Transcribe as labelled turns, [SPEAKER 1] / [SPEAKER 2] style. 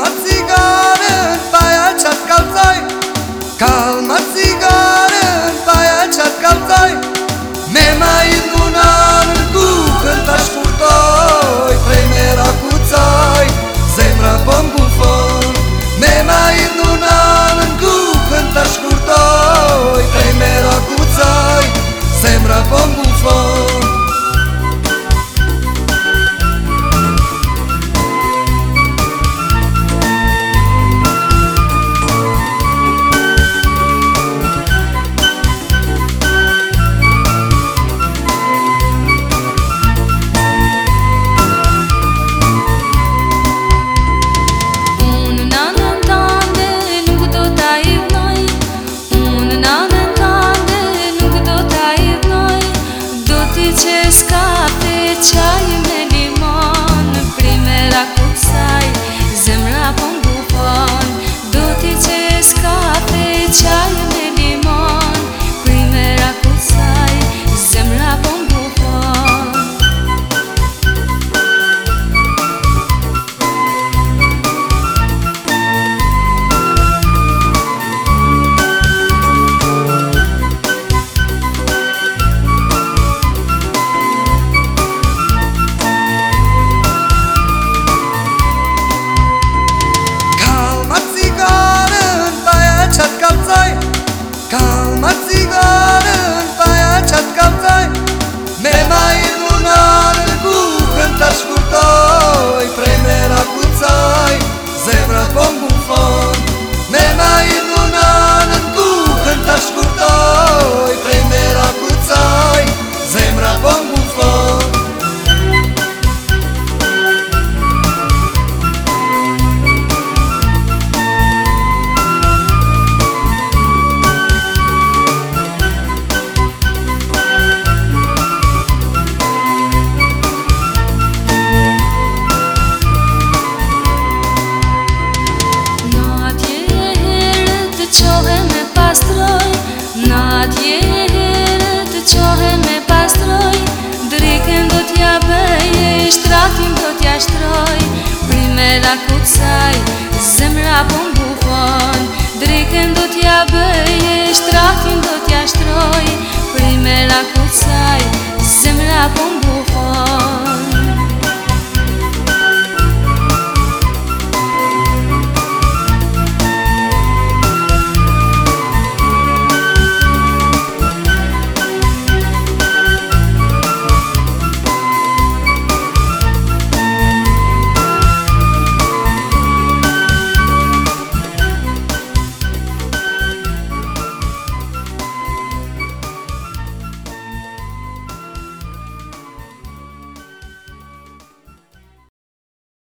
[SPEAKER 1] olmaz
[SPEAKER 2] Împărțesc ca pe Të qohën me pastroj, e të pastroj, do t'ja do t'ja shtroj, pun bufon. Drikën do t'ja bëjë, shtratin do t'ja shtroj, Prime la zemra po bufon.